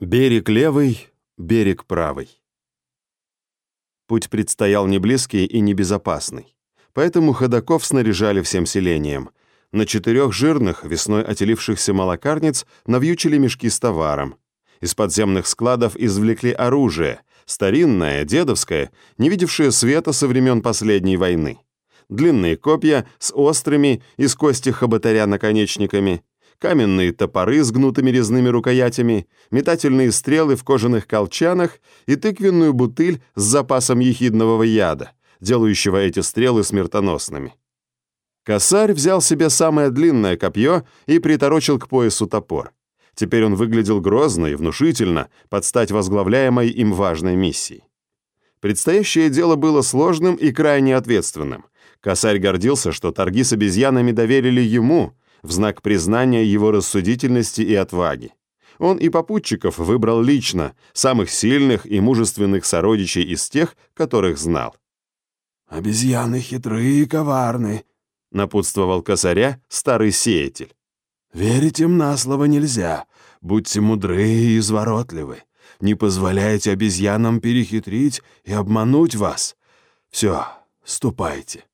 Берег левый, берег правый. Путь предстоял не близкий и не безопасный. Поэтому ходаков снаряжали всем селением. На четырех жирных, весной отелившихся молокарниц навьючили мешки с товаром. Из подземных складов извлекли оружие, старинное, дедовское, не видевшее света со времен последней войны. Длинные копья с острыми из кости хоботаря наконечниками, каменные топоры с гнутыми резными рукоятями, метательные стрелы в кожаных колчанах и тыквенную бутыль с запасом ехидного яда, делающего эти стрелы смертоносными. Косарь взял себе самое длинное копье и приторочил к поясу топор. Теперь он выглядел грозно и внушительно под стать возглавляемой им важной миссией. Предстоящее дело было сложным и крайне ответственным. Косарь гордился, что торги с обезьянами доверили ему, в знак признания его рассудительности и отваги. Он и попутчиков выбрал лично, самых сильных и мужественных сородичей из тех, которых знал. «Обезьяны хитрые и коварны», — напутствовал косаря старый сеятель. «Верить им на слово нельзя. Будьте мудры и изворотливы. Не позволяйте обезьянам перехитрить и обмануть вас. Все, ступайте».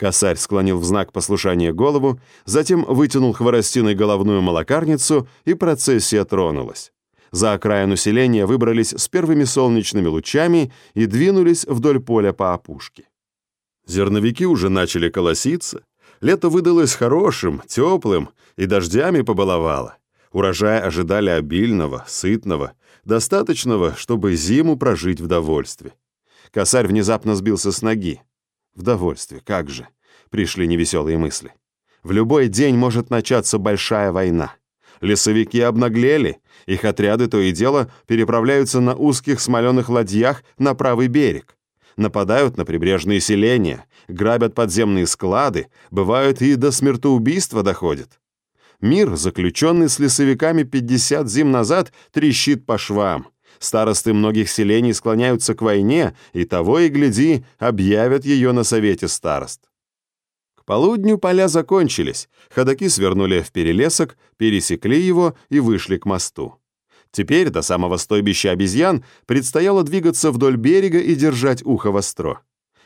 Косарь склонил в знак послушания голову, затем вытянул хворостиной головную молокарницу, и процессия тронулась. За окраину селения выбрались с первыми солнечными лучами и двинулись вдоль поля по опушке. Зерновики уже начали колоситься. Лето выдалось хорошим, теплым и дождями побаловало. Урожая ожидали обильного, сытного, достаточного, чтобы зиму прожить в довольстве. Косарь внезапно сбился с ноги. В довольстве, как же. Пришли невеселые мысли. В любой день может начаться большая война. Лесовики обнаглели, их отряды то и дело переправляются на узких смоленых ладьях на правый берег. Нападают на прибрежные селения, грабят подземные склады, бывают и до смертоубийства доходят. Мир, заключенный с лесовиками 50 зим назад, трещит по швам. Старосты многих селений склоняются к войне, и того и гляди, объявят ее на совете старост. К полудню поля закончились, ходаки свернули в перелесок, пересекли его и вышли к мосту. Теперь до самого стойбища обезьян предстояло двигаться вдоль берега и держать ухо востро.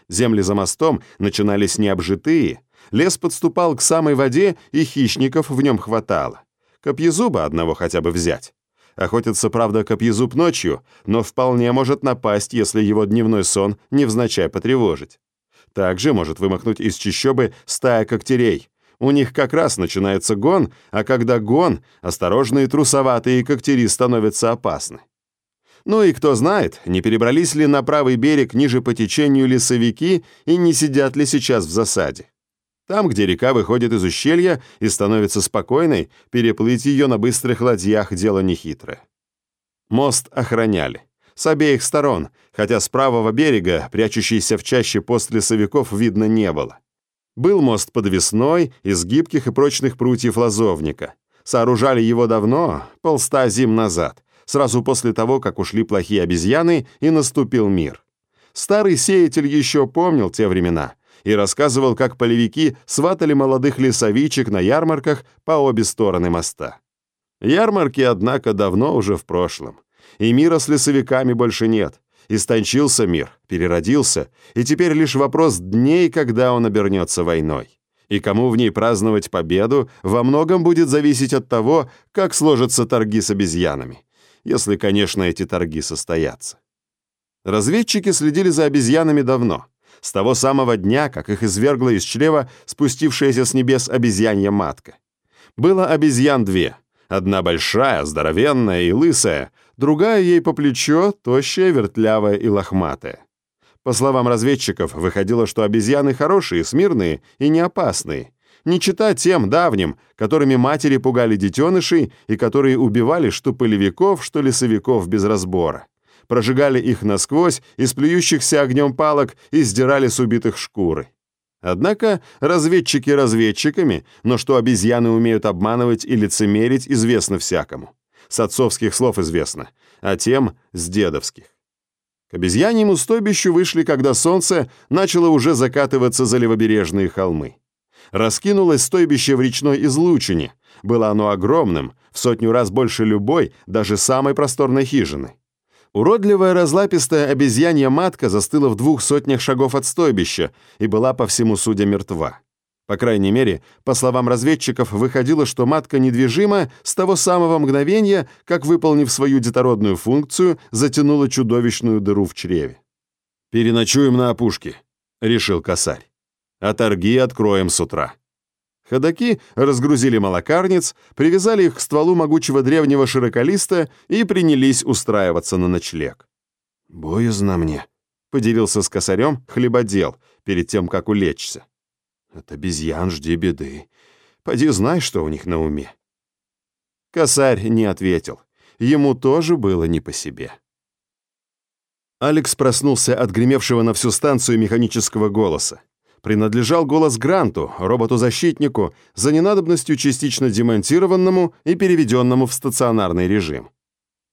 Земли за мостом начинались необжитые, лес подступал к самой воде, и хищников в нем хватало. Копьезуба одного хотя бы взять. Охотится, правда, копьезуб ночью, но вполне может напасть, если его дневной сон невзначай потревожить. Также может вымахнуть из чащобы стая когтерей. У них как раз начинается гон, а когда гон, осторожные трусоватые когтери становятся опасны. Ну и кто знает, не перебрались ли на правый берег ниже по течению лесовики и не сидят ли сейчас в засаде. Там, где река выходит из ущелья и становится спокойной, переплыть ее на быстрых ладьях – дело нехитрое. Мост охраняли. С обеих сторон, хотя с правого берега, прячущийся в чаще пост лесовиков, видно не было. Был мост подвесной, из гибких и прочных прутьев лазовника. Сооружали его давно, полста зим назад, сразу после того, как ушли плохие обезьяны и наступил мир. Старый сеятель еще помнил те времена – и рассказывал, как полевики сватали молодых лесовичек на ярмарках по обе стороны моста. Ярмарки, однако, давно уже в прошлом. И мира с лесовиками больше нет. Истончился мир, переродился, и теперь лишь вопрос дней, когда он обернется войной. И кому в ней праздновать победу, во многом будет зависеть от того, как сложатся торги с обезьянами. Если, конечно, эти торги состоятся. Разведчики следили за обезьянами давно с того самого дня, как их извергла из чрева спустившаяся с небес обезьянья матка. Было обезьян две. Одна большая, здоровенная и лысая, другая ей по плечо, тощая, вертлявая и лохматая. По словам разведчиков, выходило, что обезьяны хорошие, смирные и не опасные. Не чита тем давним, которыми матери пугали детенышей и которые убивали что полевиков, что лесовиков без разбора прожигали их насквозь из плюющихся огнем палок и сдирали с убитых шкуры. Однако разведчики разведчиками, но что обезьяны умеют обманывать и лицемерить, известно всякому. С отцовских слов известно, а тем — с дедовских. К обезьяньему стойбищу вышли, когда солнце начало уже закатываться за левобережные холмы. Раскинулось стойбище в речной излучине, было оно огромным, в сотню раз больше любой, даже самой просторной хижины. Уродливая разлапистая обезьянья матка застыла в двух сотнях шагов от стойбища и была по всему судя мертва. По крайней мере, по словам разведчиков, выходило, что матка недвижима с того самого мгновения, как, выполнив свою детородную функцию, затянула чудовищную дыру в чреве. «Переночуем на опушке», — решил косарь. «А торги откроем с утра». Ходаки разгрузили молокарниц, привязали их к стволу могучего древнего широколиста и принялись устраиваться на ночлег. «Боязно мне», — поделился с косарем хлебодел перед тем, как улечься. «От обезьян жди беды. Поди знай, что у них на уме». Косарь не ответил. Ему тоже было не по себе. Алекс проснулся от гремевшего на всю станцию механического голоса принадлежал голос Гранту, роботу-защитнику, за ненадобностью частично демонтированному и переведенному в стационарный режим.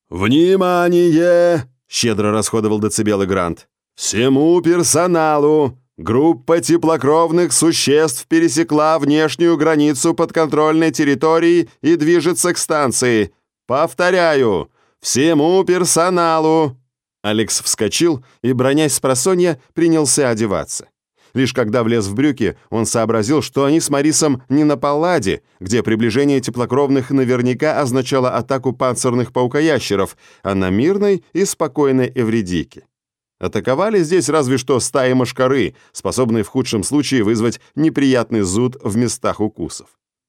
«Внимание!» — щедро расходовал децибелы Грант. «Всему персоналу! Группа теплокровных существ пересекла внешнюю границу подконтрольной территории и движется к станции. Повторяю, всему персоналу!» Алекс вскочил и, бронясь с просонья, принялся одеваться. Лишь когда влез в брюки, он сообразил, что они с Марисом не на Палладе, где приближение теплокровных наверняка означало атаку панцирных паукоящеров, а на мирной и спокойной Эвредике. Атаковали здесь разве что стаи мошкары, способные в худшем случае вызвать неприятный зуд в местах укусов.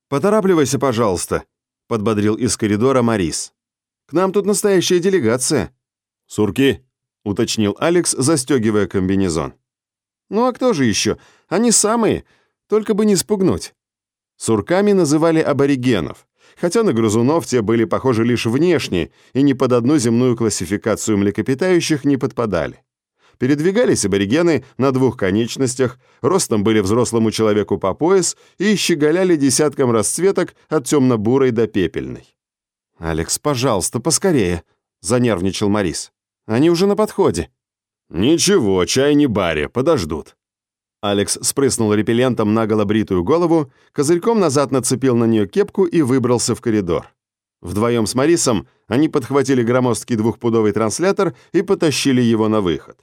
«Поторапливайся, пожалуйста», — подбодрил из коридора Марис. «К нам тут настоящая делегация». «Сурки», — уточнил Алекс, застегивая комбинезон. Ну а кто же еще? Они самые, только бы не спугнуть. Сурками называли аборигенов, хотя на грызунов те были похожи лишь внешне и ни под одну земную классификацию млекопитающих не подпадали. Передвигались аборигены на двух конечностях, ростом были взрослому человеку по пояс и щеголяли десятком расцветок от темно-бурой до пепельной. «Алекс, пожалуйста, поскорее», — занервничал Морис. «Они уже на подходе». «Ничего, чай не баре, подождут». Алекс спрыснул репеллентом на голобритую голову, козырьком назад нацепил на нее кепку и выбрался в коридор. Вдвоем с Марисом они подхватили громоздкий двухпудовый транслятор и потащили его на выход.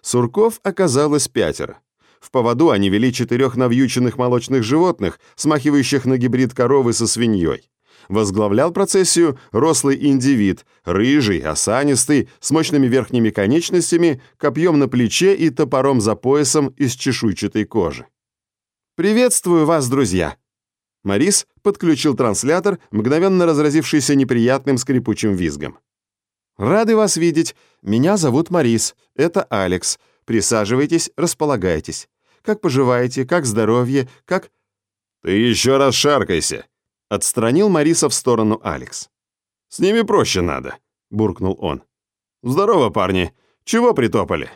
Сурков оказалось пятеро. В поводу они вели четырех навьюченных молочных животных, смахивающих на гибрид коровы со свиньей возглавлял процессию рослый индивид, рыжий, осанистый, с мощными верхними конечностями, копьем на плече и топором за поясом из чешуйчатой кожи. «Приветствую вас, друзья!» Марис подключил транслятор, мгновенно разразившийся неприятным скрипучим визгом. «Рады вас видеть. Меня зовут Марис. Это Алекс. Присаживайтесь, располагайтесь. Как поживаете? Как здоровье? Как...» «Ты еще раз шаркайся!» Отстранил Мариса в сторону Алекс. «С ними проще надо», — буркнул он. «Здорово, парни. Чего притопали?»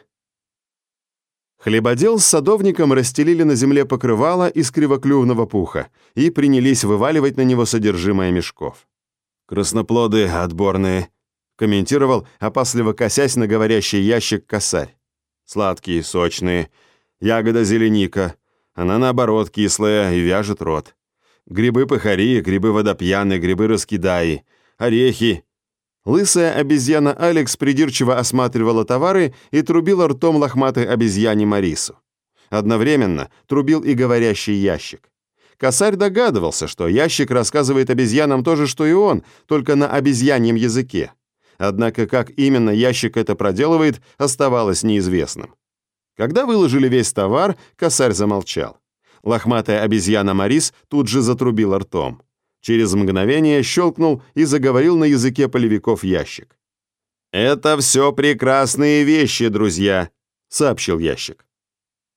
Хлебодел с садовником расстелили на земле покрывало из кривоклювного пуха и принялись вываливать на него содержимое мешков. «Красноплоды отборные», — комментировал, опасливо косясь на говорящий ящик косарь. «Сладкие, сочные. Ягода зеленика. Она, наоборот, кислая и вяжет рот. Грибы-пахари, грибы-водопьяны, грибы-раскидаи, орехи. Лысая обезьяна Алекс придирчиво осматривала товары и трубила ртом лохматой обезьяне Марису. Одновременно трубил и говорящий ящик. Косарь догадывался, что ящик рассказывает обезьянам то же, что и он, только на обезьяньем языке. Однако как именно ящик это проделывает, оставалось неизвестным. Когда выложили весь товар, косарь замолчал. Лохматая обезьяна Марис тут же затрубила ртом. Через мгновение щелкнул и заговорил на языке полевиков ящик. «Это все прекрасные вещи, друзья», — сообщил ящик.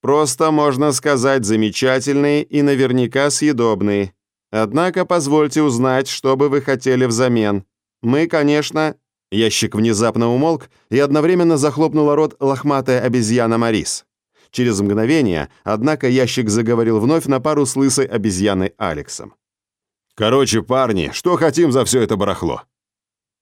«Просто, можно сказать, замечательные и наверняка съедобные. Однако позвольте узнать, что бы вы хотели взамен. Мы, конечно...» Ящик внезапно умолк и одновременно захлопнула рот лохматая обезьяна Марис. Через мгновение, однако, ящик заговорил вновь на пару с лысой обезьяной Алексом. «Короче, парни, что хотим за все это барахло?»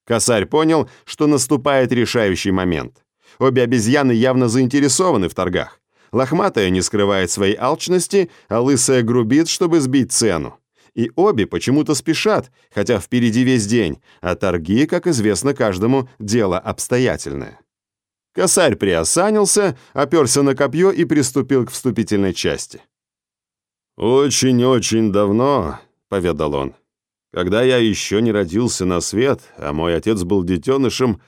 Косарь понял, что наступает решающий момент. Обе обезьяны явно заинтересованы в торгах. Лохматая не скрывает своей алчности, а лысая грубит, чтобы сбить цену. И обе почему-то спешат, хотя впереди весь день, а торги, как известно каждому, дело обстоятельное. Косарь приосанился, оперся на копье и приступил к вступительной части. «Очень-очень давно», — поведал он, — «когда я еще не родился на свет, а мой отец был детенышем,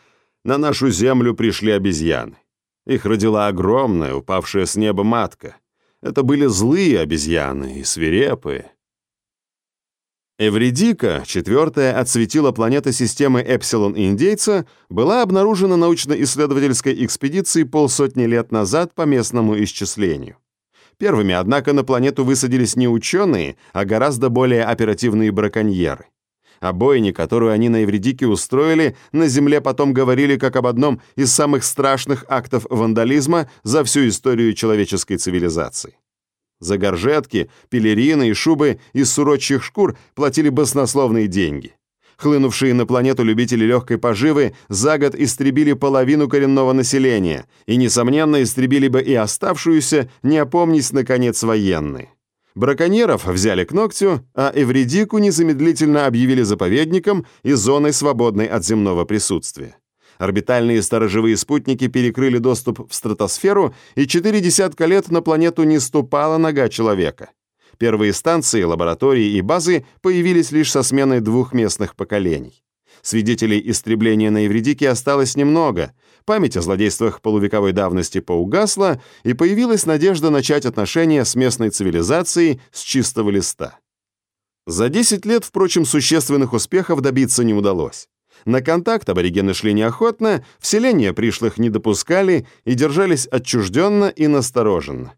на нашу землю пришли обезьяны. Их родила огромная, упавшая с неба матка. Это были злые обезьяны и свирепые. Эвредика, четвертая отсветила планета системы Эпсилон-Индейца, была обнаружена научно-исследовательской экспедицией полсотни лет назад по местному исчислению. Первыми, однако, на планету высадились не ученые, а гораздо более оперативные браконьеры. О бойне, которую они на Евредике устроили, на Земле потом говорили как об одном из самых страшных актов вандализма за всю историю человеческой цивилизации. За горжетки, пелерины и шубы из сурочьих шкур платили баснословные деньги. Хлынувшие на планету любители легкой поживы за год истребили половину коренного населения и, несомненно, истребили бы и оставшуюся, не опомнись, наконец, военные. Браконьеров взяли к ногтю, а Эвредику незамедлительно объявили заповедником и зоной, свободной от земного присутствия. Орбитальные сторожевые спутники перекрыли доступ в стратосферу, и четыре десятка лет на планету не ступала нога человека. Первые станции, лаборатории и базы появились лишь со сменой двух местных поколений. Свидетелей истребления на Евредике осталось немного. Память о злодействах полувековой давности поугасла, и появилась надежда начать отношения с местной цивилизацией с чистого листа. За 10 лет, впрочем, существенных успехов добиться не удалось. На контакт аборигены шли неохотно, вселения пришлых не допускали и держались отчужденно и настороженно.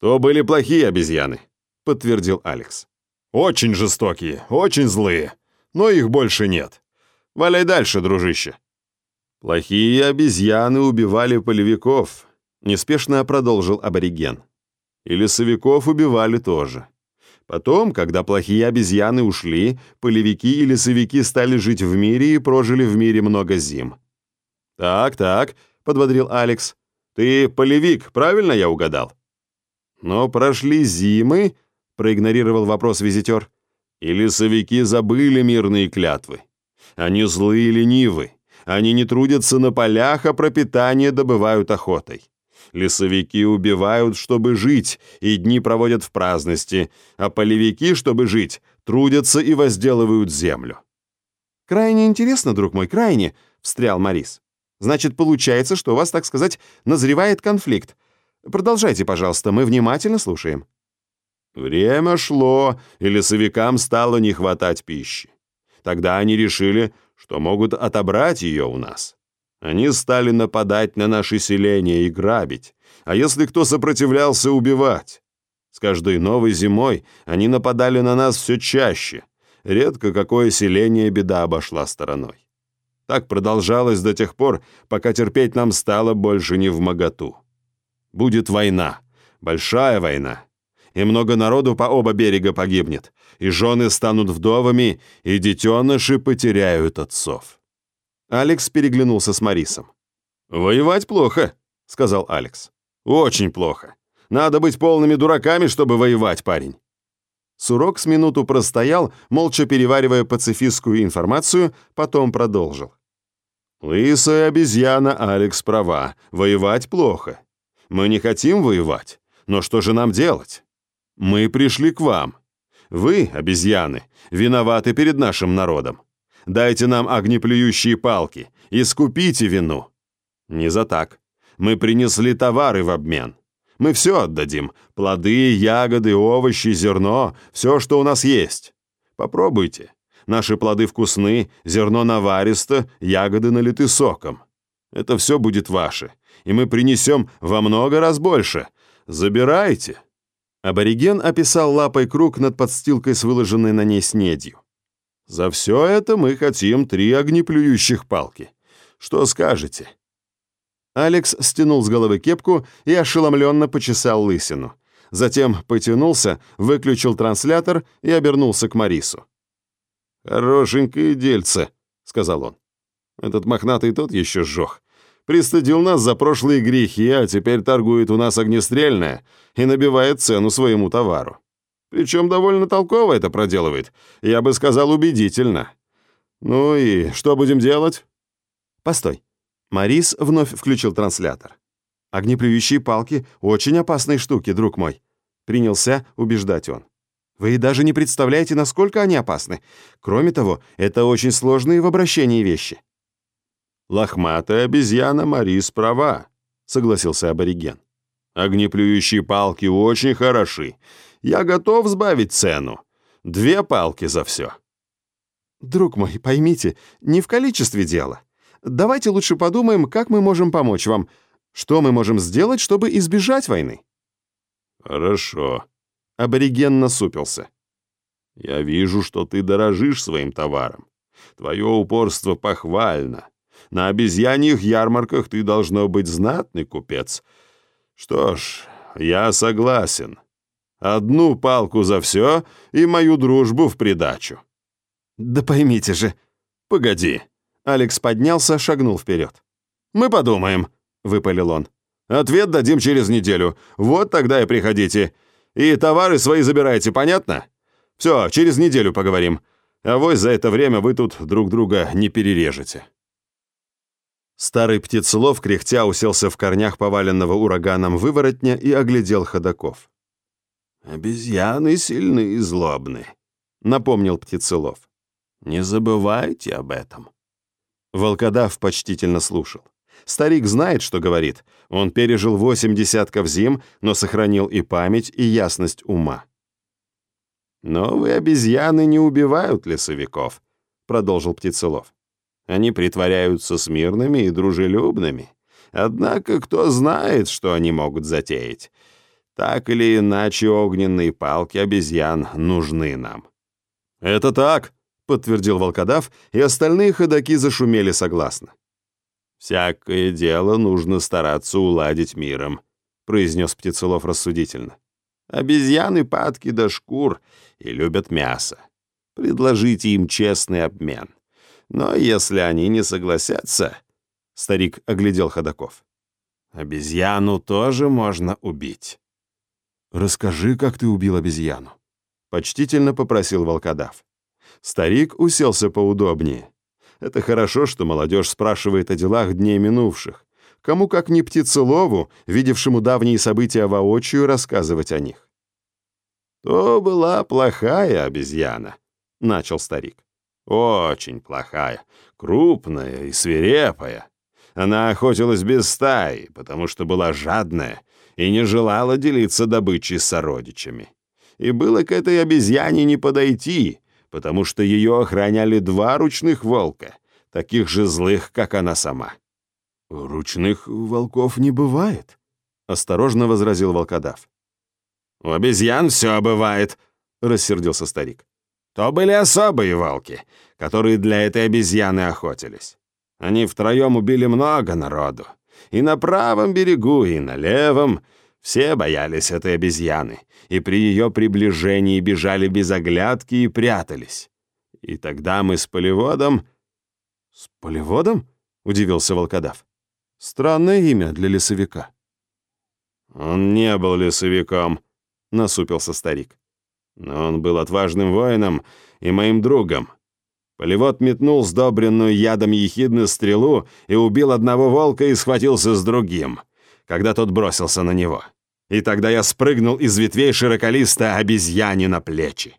«То были плохие обезьяны», — подтвердил Алекс. «Очень жестокие, очень злые, но их больше нет. Валяй дальше, дружище». «Плохие обезьяны убивали полевиков», — неспешно продолжил абориген. «И лесовиков убивали тоже. Потом, когда плохие обезьяны ушли, полевики и лесовики стали жить в мире и прожили в мире много зим». «Так, так», — подбодрил Алекс. «Ты полевик, правильно я угадал?» «Но прошли зимы», — проигнорировал вопрос визитер. «И лесовики забыли мирные клятвы. Они злые и ленивы. Они не трудятся на полях, а пропитание добывают охотой. Лесовики убивают, чтобы жить, и дни проводят в праздности, а полевики, чтобы жить, трудятся и возделывают землю. «Крайне интересно, друг мой, крайне», — встрял Морис. «Значит, получается, что у вас, так сказать, назревает конфликт. Продолжайте, пожалуйста, мы внимательно слушаем». Время шло, и лесовикам стало не хватать пищи. Тогда они решили, что могут отобрать ее у нас. Они стали нападать на наши селения и грабить, а если кто сопротивлялся, убивать. С каждой новой зимой они нападали на нас все чаще. Редко какое селение беда обошла стороной. Так продолжалось до тех пор, пока терпеть нам стало больше не в моготу. Будет война, большая война, и много народу по оба берега погибнет, и жены станут вдовами, и детеныши потеряют отцов». Алекс переглянулся с Марисом. «Воевать плохо», — сказал Алекс. «Очень плохо. Надо быть полными дураками, чтобы воевать, парень». Сурок с минуту простоял, молча переваривая пацифистскую информацию, потом продолжил. «Лысая обезьяна, Алекс права. Воевать плохо. Мы не хотим воевать. Но что же нам делать? Мы пришли к вам. Вы, обезьяны, виноваты перед нашим народом. Дайте нам огнеплюющие палки, искупите вину. Не за так. Мы принесли товары в обмен. Мы все отдадим. Плоды, ягоды, овощи, зерно, все, что у нас есть. Попробуйте. Наши плоды вкусны, зерно наваристо, ягоды налиты соком. Это все будет ваше, и мы принесем во много раз больше. Забирайте. Абориген описал лапой круг над подстилкой с выложенной на ней снедью. «За все это мы хотим три огнеплюющих палки. Что скажете?» Алекс стянул с головы кепку и ошеломленно почесал лысину. Затем потянулся, выключил транслятор и обернулся к Марису. «Хорошенькое дельце», — сказал он. «Этот мохнатый тот еще сжег. Пристыдил нас за прошлые грехи, а теперь торгует у нас огнестрельное и набивает цену своему товару. Причем довольно толково это проделывает. Я бы сказал, убедительно. Ну и что будем делать? Постой. Марис вновь включил транслятор. Огнеплюющие палки — очень опасные штуки, друг мой. Принялся убеждать он. Вы даже не представляете, насколько они опасны. Кроме того, это очень сложные в обращении вещи. Лохматая обезьяна Марис права, согласился абориген. Огнеплюющие палки очень хороши. Я готов сбавить цену. Две палки за все. Друг мой, поймите, не в количестве дело. Давайте лучше подумаем, как мы можем помочь вам. Что мы можем сделать, чтобы избежать войны? Хорошо. Абориген насупился. Я вижу, что ты дорожишь своим товаром. Твое упорство похвально. На обезьяньих ярмарках ты должно быть знатный купец. Что ж, я согласен. Одну палку за все и мою дружбу в придачу. Да поймите же. Погоди. Алекс поднялся, шагнул вперед. Мы подумаем, выпалил он. Ответ дадим через неделю. Вот тогда и приходите. И товары свои забирайте, понятно? Все, через неделю поговорим. А вось за это время вы тут друг друга не перережете. Старый птицелов кряхтя уселся в корнях поваленного ураганом выворотня и оглядел ходаков. «Обезьяны сильны и злобны», — напомнил птицелов. «Не забывайте об этом». Волкодав почтительно слушал. Старик знает, что говорит. Он пережил восемь десятков зим, но сохранил и память, и ясность ума. «Новые обезьяны не убивают лесовиков», — продолжил Птицелов. Они притворяются смирными и дружелюбными. Однако кто знает, что они могут затеять. Так или иначе, огненные палки обезьян нужны нам». «Это так», — подтвердил волкодав, и остальные ходаки зашумели согласно. «Всякое дело нужно стараться уладить миром», — произнес Птицелов рассудительно. «Обезьяны падки до шкур и любят мясо. Предложите им честный обмен. Но если они не согласятся...» Старик оглядел ходаков. «Обезьяну тоже можно убить». «Расскажи, как ты убил обезьяну», — почтительно попросил волкодав. Старик уселся поудобнее. Это хорошо, что молодежь спрашивает о делах дней минувших. Кому как не птицелову, видевшему давние события воочию, рассказывать о них. «То была плохая обезьяна», — начал старик. Очень плохая, крупная и свирепая. Она охотилась без стаи, потому что была жадная и не желала делиться добычей с сородичами. И было к этой обезьяне не подойти, потому что ее охраняли два ручных волка, таких же злых, как она сама. «Ручных волков не бывает», — осторожно возразил волкодав. «У обезьян все бывает», — рассердился старик. То были особые волки, которые для этой обезьяны охотились. Они втроем убили много народу. И на правом берегу, и на левом. Все боялись этой обезьяны, и при ее приближении бежали без оглядки и прятались. И тогда мы с полеводом... «С полеводом?» — удивился волкодав. «Странное имя для лесовика». «Он не был лесовиком», — насупился старик. Но он был отважным воином и моим другом. Полевод метнул сдобренную ядом ехидную стрелу и убил одного волка и схватился с другим, когда тот бросился на него. И тогда я спрыгнул из ветвей широколиста обезьяне на плечи.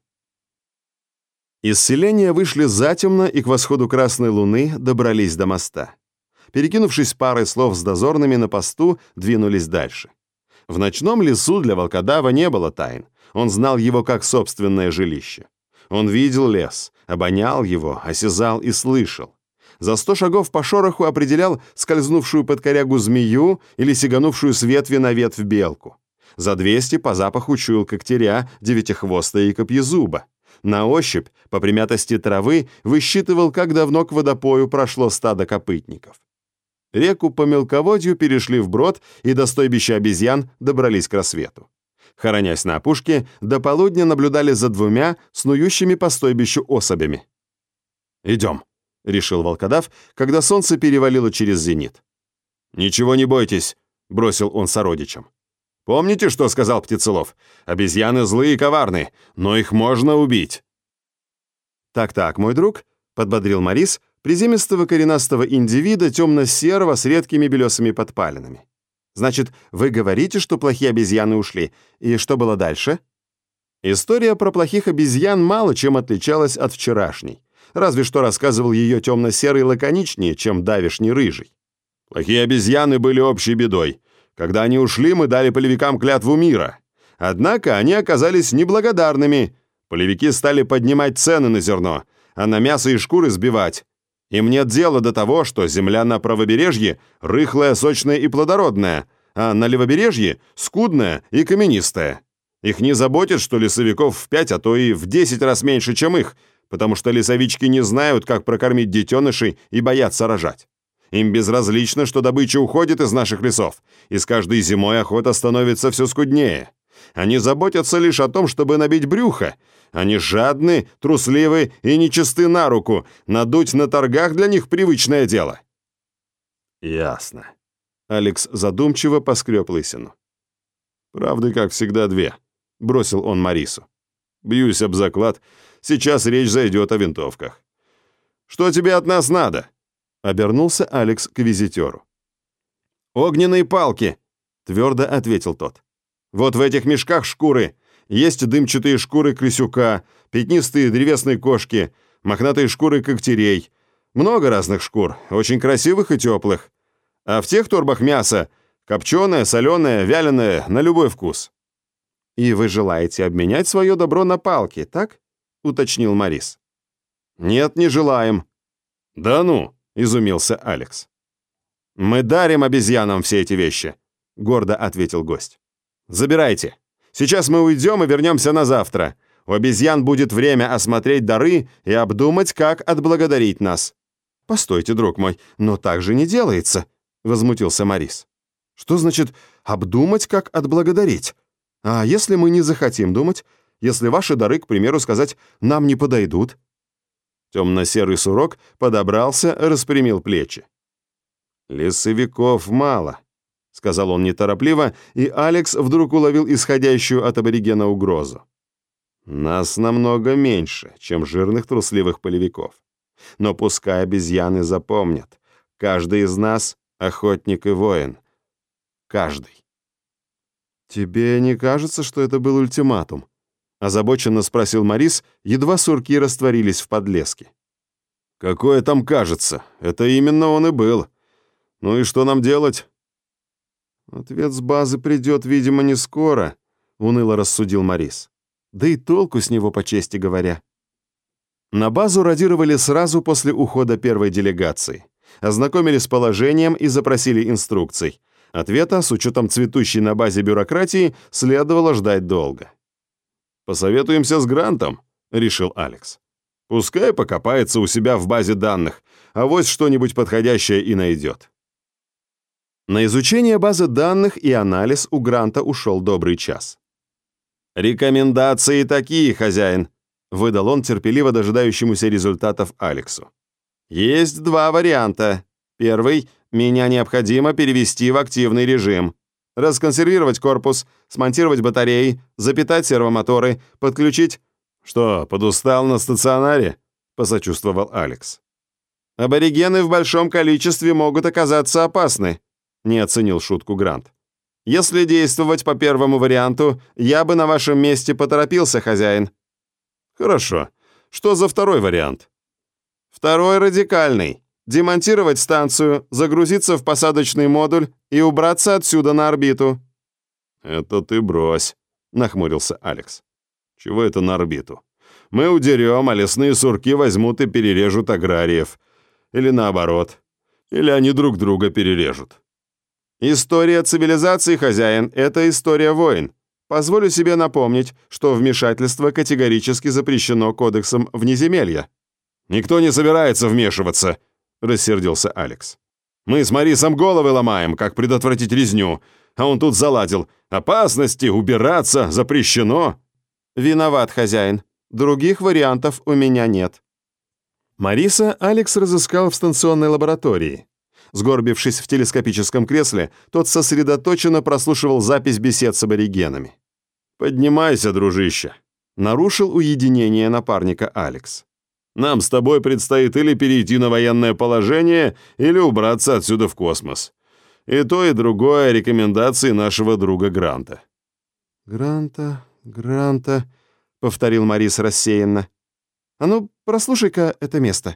Из селения вышли затемно и к восходу красной луны добрались до моста. Перекинувшись парой слов с дозорными на посту, двинулись дальше. В ночном лесу для волкодава не было тайн. Он знал его как собственное жилище. Он видел лес, обонял его, осязал и слышал. За сто шагов по шороху определял скользнувшую под корягу змею или сиганувшую с ветви на ветвь белку. За двести по запаху чуял когтеря, девятихвоста и копьезуба. На ощупь, по примятости травы, высчитывал, как давно к водопою прошло стадо копытников. Реку по мелководью перешли вброд и до стойбища обезьян добрались к рассвету хоронясь на опушке, до полудня наблюдали за двумя снующими по стойбищу особями. «Идем», — решил волкодав, когда солнце перевалило через зенит. «Ничего не бойтесь», — бросил он сородичам. Помните, что сказал Птицелов? Обезьяны злые и коварны, но их можно убить. Так-так, мой друг, подбодрил Марис, приземистого коренастого индивида темно-серого с редкими белесыми подпалинами. Значит, вы говорите, что плохие обезьяны ушли. И что было дальше? История про плохих обезьян мало чем отличалась от вчерашней. Разве что рассказывал ее темно-серый лаконичнее, чем давишний рыжий. Плохие обезьяны были общей бедой. Когда они ушли, мы дали полевикам клятву мира. Однако они оказались неблагодарными. Полевики стали поднимать цены на зерно, а на мясо и шкуры сбивать. Им нет дела до того, что земля на правобережье рыхлая, сочная и плодородная, а на левобережье скудная и каменистая. Их не заботит, что лесовиков в пять, а то и в десять раз меньше, чем их, потому что лесовички не знают, как прокормить детенышей и боятся рожать. Им безразлично, что добыча уходит из наших лесов, и с каждой зимой охота становится все скуднее. Они заботятся лишь о том, чтобы набить брюхо. Они жадны, трусливы и нечисты на руку. Надуть на торгах для них привычное дело. Ясно. Алекс задумчиво поскреб лысину. Правды, как всегда, две. Бросил он Марису. Бьюсь об заклад, сейчас речь зайдет о винтовках. Что тебе от нас надо? Обернулся Алекс к визитеру. «Огненные палки!» — твердо ответил тот. «Вот в этих мешках шкуры. Есть дымчатые шкуры крысюка, пятнистые древесные кошки, мохнатые шкуры когтерей. Много разных шкур, очень красивых и теплых. А в тех торбах мясо — копченое, соленое, вяленое, на любой вкус». «И вы желаете обменять свое добро на палки, так?» — уточнил Марис. «Нет, не желаем». «Да ну!» — изумился Алекс. «Мы дарим обезьянам все эти вещи», — гордо ответил гость. «Забирайте. Сейчас мы уйдем и вернемся на завтра. У обезьян будет время осмотреть дары и обдумать, как отблагодарить нас». «Постойте, друг мой, но так же не делается», — возмутился Морис. «Что значит «обдумать, как отблагодарить»? А если мы не захотим думать? Если ваши дары, к примеру, сказать, нам не подойдут?» Темно-серый сурок подобрался, распрямил плечи. «Лесовиков мало», — сказал он неторопливо, и Алекс вдруг уловил исходящую от аборигена угрозу. «Нас намного меньше, чем жирных трусливых полевиков. Но пускай обезьяны запомнят, каждый из нас — охотник и воин. Каждый». «Тебе не кажется, что это был ультиматум?» озабоченно спросил Морис, едва сурки растворились в подлеске. «Какое там кажется? Это именно он и был. Ну и что нам делать?» «Ответ с базы придет, видимо, не скоро», — уныло рассудил Морис. «Да и толку с него, по чести говоря». На базу радировали сразу после ухода первой делегации. Ознакомились с положением и запросили инструкций. Ответа, с учетом цветущей на базе бюрократии, следовало ждать долго. «Посоветуемся с Грантом», — решил Алекс. «Пускай покопается у себя в базе данных, а вот что-нибудь подходящее и найдет». На изучение базы данных и анализ у Гранта ушел добрый час. «Рекомендации такие, хозяин», — выдал он терпеливо дожидающемуся результатов Алексу. «Есть два варианта. Первый — меня необходимо перевести в активный режим расконсервировать корпус, смонтировать батареи, запитать сервомоторы, подключить... «Что, подустал на стационаре?» — посочувствовал Алекс. «Аборигены в большом количестве могут оказаться опасны», — не оценил шутку Грант. «Если действовать по первому варианту, я бы на вашем месте поторопился, хозяин». «Хорошо. Что за второй вариант?» «Второй радикальный демонтировать станцию, загрузиться в посадочный модуль и убраться отсюда на орбиту». «Это ты брось», — нахмурился Алекс. «Чего это на орбиту? Мы удерем, а лесные сурки возьмут и перережут аграриев. Или наоборот. Или они друг друга перережут». «История цивилизации, хозяин, это история войн. Позволю себе напомнить, что вмешательство категорически запрещено кодексом внеземелья». «Никто не собирается вмешиваться», — рассердился Алекс. «Мы с Марисом головы ломаем, как предотвратить резню, а он тут заладил. Опасности, убираться, запрещено». «Виноват, хозяин. Других вариантов у меня нет». Мариса Алекс разыскал в станционной лаборатории. Сгорбившись в телескопическом кресле, тот сосредоточенно прослушивал запись бесед с аборигенами. «Поднимайся, дружище», — нарушил уединение напарника Алекс. «Нам с тобой предстоит или перейти на военное положение, или убраться отсюда в космос. И то, и другое рекомендации нашего друга Гранта». «Гранта, Гранта», — повторил Марис рассеянно. «А ну, прослушай-ка это место».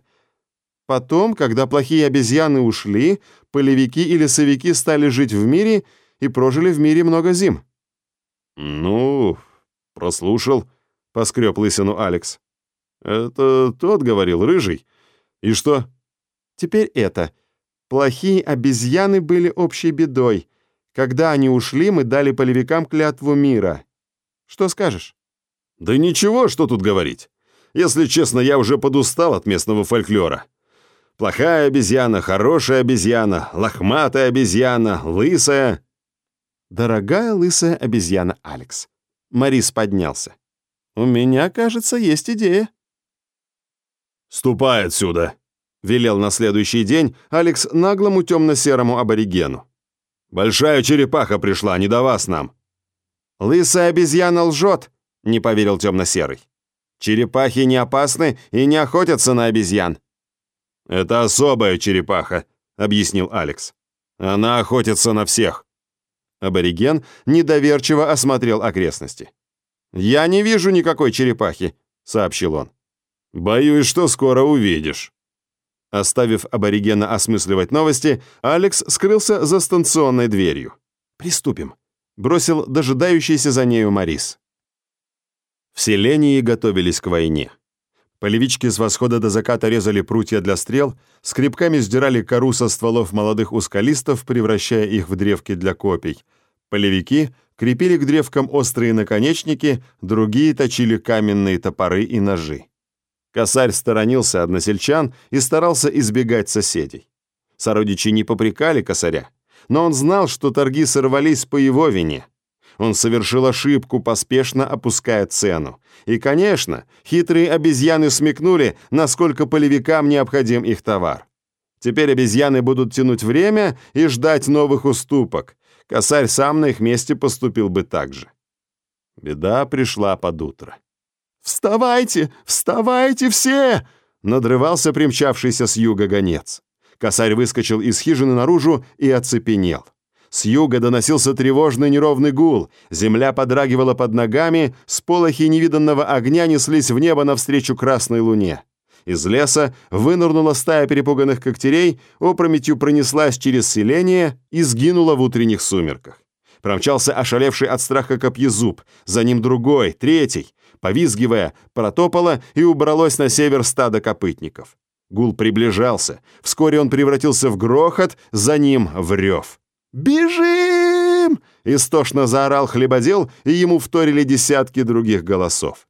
Потом, когда плохие обезьяны ушли, полевики и лесовики стали жить в мире и прожили в мире много зим. «Ну, прослушал», — поскреб лысину Алекс. «Это тот говорил, рыжий. И что?» «Теперь это. Плохие обезьяны были общей бедой. Когда они ушли, мы дали полевикам клятву мира. Что скажешь?» «Да ничего, что тут говорить. Если честно, я уже подустал от местного фольклора. Плохая обезьяна, хорошая обезьяна, лохматая обезьяна, лысая. Дорогая лысая обезьяна Алекс. Марис поднялся. У меня, кажется, есть идея. «Ступай отсюда!» — велел на следующий день Алекс наглому темно-серому аборигену. «Большая черепаха пришла, не до вас нам!» «Лысая обезьяна лжет!» — не поверил темно-серый. «Черепахи не опасны и не охотятся на обезьян. «Это особая черепаха», — объяснил Алекс. «Она охотится на всех». Абориген недоверчиво осмотрел окрестности. «Я не вижу никакой черепахи», — сообщил он. «Боюсь, что скоро увидишь». Оставив аборигена осмысливать новости, Алекс скрылся за станционной дверью. «Приступим», — бросил дожидающийся за нею Марис. В селении готовились к войне. Полевички с восхода до заката резали прутья для стрел, скребками сдирали кору со стволов молодых ускалистов, превращая их в древки для копий. Полевики крепили к древкам острые наконечники, другие точили каменные топоры и ножи. Косарь сторонился односельчан и старался избегать соседей. Сородичи не попрекали косаря, но он знал, что торги сорвались по его вине — он совершил ошибку, поспешно опуская цену. И, конечно, хитрые обезьяны смекнули, насколько полевикам необходим их товар. Теперь обезьяны будут тянуть время и ждать новых уступок. Косарь сам на их месте поступил бы так же. Беда пришла под утро. «Вставайте! Вставайте все!» надрывался примчавшийся с юга гонец. Косарь выскочил из хижины наружу и оцепенел. С юга доносился тревожный неровный гул, земля подрагивала под ногами, сполохи невиданного огня неслись в небо навстречу красной луне. Из леса вынырнула стая перепуганных когтерей, опрометью пронеслась через селение и сгинула в утренних сумерках. Промчался ошалевший от страха копьезуб, за ним другой, третий. Повизгивая, протопало и убралось на север стадо копытников. Гул приближался, вскоре он превратился в грохот, за ним в рев. «Бежим!» — истошно заорал хлебодел, и ему вторили десятки других голосов.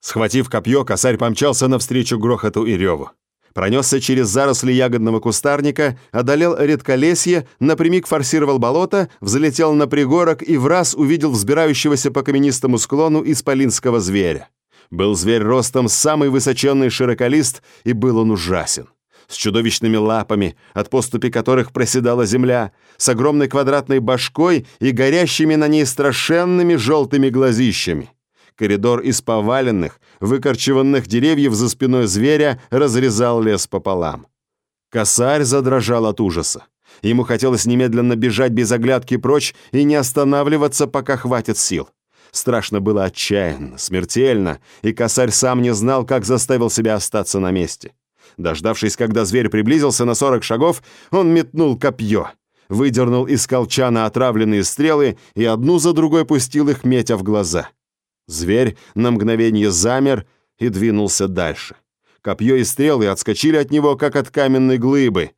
Схватив копье, косарь помчался навстречу грохоту и реву. Пронесся через заросли ягодного кустарника, одолел редколесье, напрямик форсировал болото, взлетел на пригорок и в раз увидел взбирающегося по каменистому склону исполинского зверя. Был зверь ростом самый высоченный широколист, и был он ужасен с чудовищными лапами, от поступи которых проседала земля, с огромной квадратной башкой и горящими на ней страшенными желтыми глазищами. Коридор из поваленных, выкорчеванных деревьев за спиной зверя разрезал лес пополам. Косарь задрожал от ужаса. Ему хотелось немедленно бежать без оглядки прочь и не останавливаться, пока хватит сил. Страшно было отчаянно, смертельно, и косарь сам не знал, как заставил себя остаться на месте. Дождавшись, когда зверь приблизился на 40 шагов, он метнул копье, выдернул из колчана отравленные стрелы и одну за другой пустил их, метя в глаза. Зверь на мгновение замер и двинулся дальше. Копье и стрелы отскочили от него, как от каменной глыбы.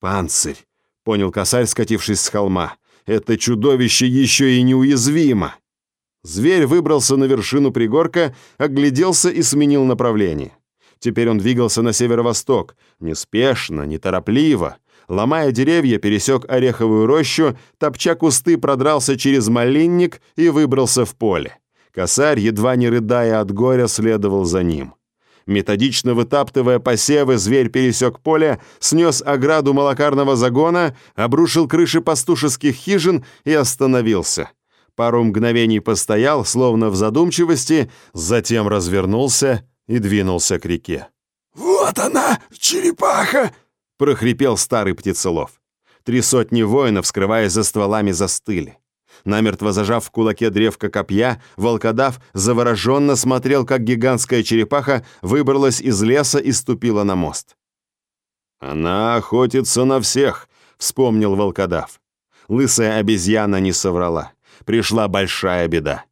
«Панцирь», — понял косарь, скатившись с холма. «Это чудовище еще и неуязвимо». Зверь выбрался на вершину пригорка, огляделся и сменил направление. Теперь он двигался на северо-восток, неспешно, неторопливо. Ломая деревья, пересек ореховую рощу, топча кусты, продрался через малинник и выбрался в поле. Косарь, едва не рыдая от горя, следовал за ним. Методично вытаптывая посевы, зверь пересек поле, снес ограду молокарного загона, обрушил крыши пастушеских хижин и остановился. Пару мгновений постоял, словно в задумчивости, затем развернулся и двинулся к реке. «Вот она, черепаха!» — прохрипел старый птицелов. Три сотни воинов, скрываясь за стволами, застыли. Намертво зажав в кулаке древко копья, волкодав завороженно смотрел, как гигантская черепаха выбралась из леса и ступила на мост. «Она охотится на всех», — вспомнил волкодав. Лысая обезьяна не соврала. Пришла большая беда.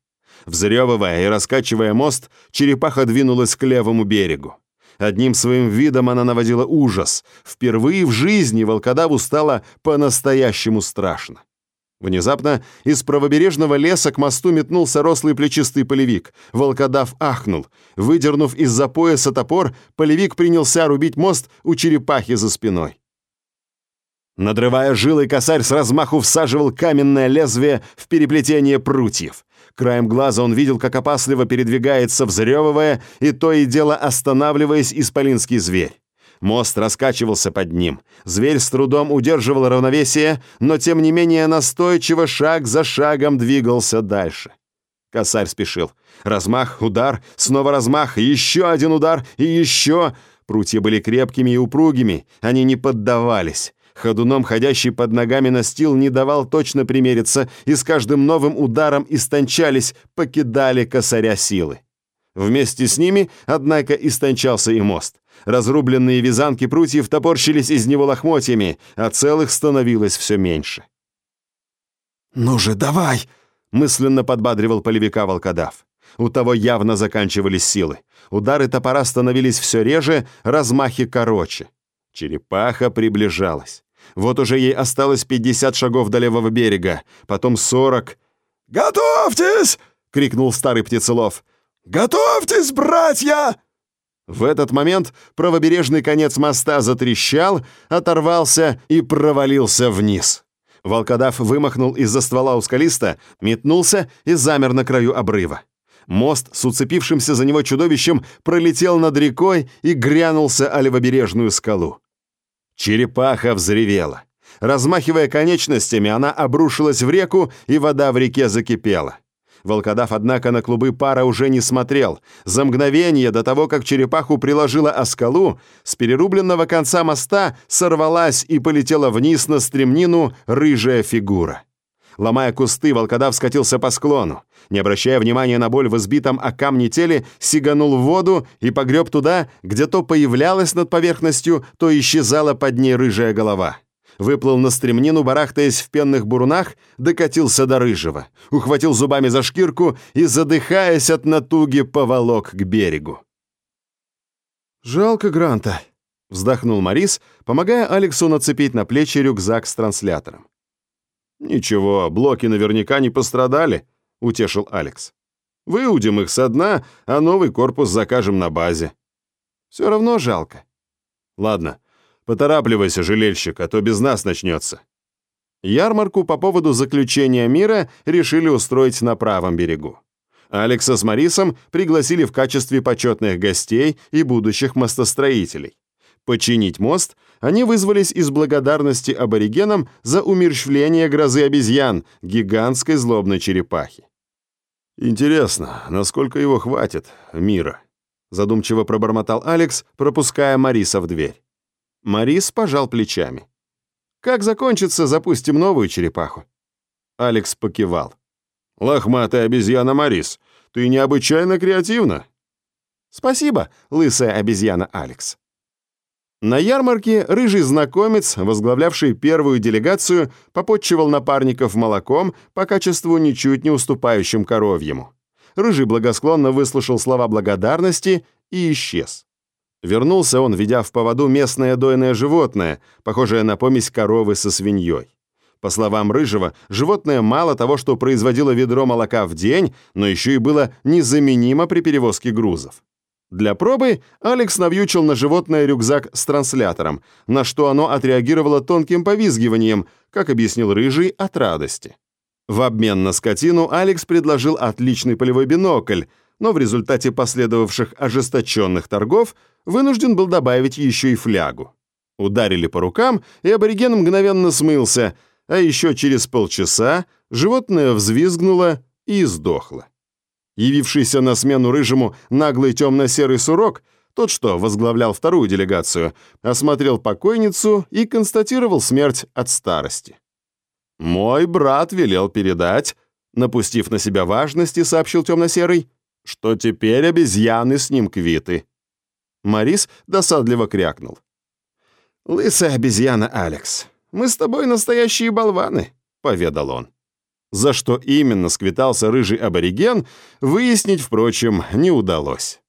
Взрёвывая и раскачивая мост, черепаха двинулась к левому берегу. Одним своим видом она наводила ужас. Впервые в жизни волкодаву стало по-настоящему страшно. Внезапно из правобережного леса к мосту метнулся рослый плечистый полевик. Волкодав ахнул. Выдернув из-за пояса топор, полевик принялся рубить мост у черепахи за спиной. Надрывая жилы, косарь с размаху всаживал каменное лезвие в переплетение прутьев. Краем глаза он видел, как опасливо передвигается, взрёвывая, и то и дело останавливаясь исполинский зверь. Мост раскачивался под ним. Зверь с трудом удерживал равновесие, но тем не менее настойчиво шаг за шагом двигался дальше. Косарь спешил. Размах, удар, снова размах, еще один удар и еще. Прутья были крепкими и упругими, они не поддавались. Ходуном, ходящий под ногами настил, не давал точно примериться, и с каждым новым ударом истончались, покидали косаря силы. Вместе с ними, однако, истончался и мост. Разрубленные вязанки прутьев топорщились из него лохмотьями, а целых становилось все меньше. «Ну же, давай!» — мысленно подбадривал полевика волкодав. У того явно заканчивались силы. Удары топора становились все реже, размахи короче. Черепаха приближалась. Вот уже ей осталось 50 шагов до левого берега, потом 40. «Готовьтесь!» — крикнул старый птицелов. «Готовьтесь, братья!» В этот момент правобережный конец моста затрещал, оторвался и провалился вниз. Волкодав вымахнул из-за ствола у скалиста, метнулся и замер на краю обрыва. Мост с уцепившимся за него чудовищем пролетел над рекой и грянулся о левобережную скалу. Черепаха взревела. Размахивая конечностями, она обрушилась в реку, и вода в реке закипела. Волкодав, однако, на клубы пара уже не смотрел. За мгновение до того, как черепаху приложила о скалу, с перерубленного конца моста сорвалась и полетела вниз на стремнину рыжая фигура. Ломая кусты, волкодав скатился по склону. Не обращая внимания на боль в избитом о камне теле, сиганул в воду и погреб туда, где то появлялась над поверхностью, то исчезала под ней рыжая голова выплыл на стремнину, барахтаясь в пенных бурунах, докатился до рыжего, ухватил зубами за шкирку и, задыхаясь от натуги, поволок к берегу. «Жалко Гранта», — вздохнул Морис, помогая Алексу нацепить на плечи рюкзак с транслятором. «Ничего, блоки наверняка не пострадали», — утешил Алекс. «Выудим их со дна, а новый корпус закажем на базе». «Все равно жалко». «Ладно, Поторапливайся, жалельщик, а то без нас начнется. Ярмарку по поводу заключения мира решили устроить на правом берегу. Алекса с Марисом пригласили в качестве почетных гостей и будущих мостостроителей. Починить мост они вызвались из благодарности аборигенам за умерщвление грозы обезьян, гигантской злобной черепахи. «Интересно, насколько его хватит, мира?» задумчиво пробормотал Алекс, пропуская Мариса в дверь. Марис пожал плечами. «Как закончится, запустим новую черепаху». Алекс покивал. «Лохматая обезьяна Марис, ты необычайно креативна». «Спасибо, лысая обезьяна Алекс». На ярмарке рыжий знакомец, возглавлявший первую делегацию, попотчевал напарников молоком по качеству ничуть не уступающим коровьему. Рыжий благосклонно выслушал слова благодарности и исчез. Вернулся он, ведя в поводу местное дойное животное, похожее на помесь коровы со свиньей. По словам Рыжего, животное мало того, что производило ведро молока в день, но еще и было незаменимо при перевозке грузов. Для пробы Алекс навьючил на животное рюкзак с транслятором, на что оно отреагировало тонким повизгиванием, как объяснил Рыжий, от радости. В обмен на скотину Алекс предложил отличный полевой бинокль, но в результате последовавших ожесточенных торгов вынужден был добавить еще и флягу. Ударили по рукам, и абориген мгновенно смылся, а еще через полчаса животное взвизгнуло и сдохло. Явившийся на смену рыжему наглый темно-серый сурок, тот, что возглавлял вторую делегацию, осмотрел покойницу и констатировал смерть от старости. «Мой брат велел передать», напустив на себя важности, сообщил темно-серый, что теперь обезьяны с ним квиты. Марис досадливо крякнул. «Лысая обезьяна, Алекс, мы с тобой настоящие болваны», — поведал он за что именно сквитался рыжий абориген, выяснить, впрочем, не удалось.